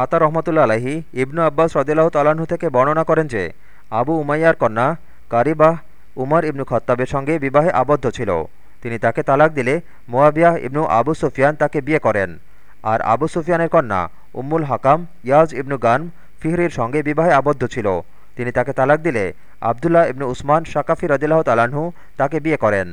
আতা রহমতুল্লা আলাহি ইবনু আব্বাস রদিল্লাহ তালাহু থেকে বর্ণনা করেন যে, আবু উমাইয়ার কন্যা কারিবাহ উমর ইবনু খত্তাবের সঙ্গে বিবাহে আবদ্ধ ছিল। তিনি তাকে তালাক দিলে মোয়াবিয়াহ ইবনু আবু সুফিয়ান তাকে বিয়ে করেন। আর আবু সুফিয়ানের কন্যা উম্মুল হাকাম ইয়াজ ইবনু গান ফিহরির সঙ্গে বিবাহে আবদ্ধ ছিল। তিনি তাকে তালাক দিলে আবদুল্লাহ ইবনু উসমান শাকাফি রদিল্লাহ তালাহু তাকে বিয়ে করেন।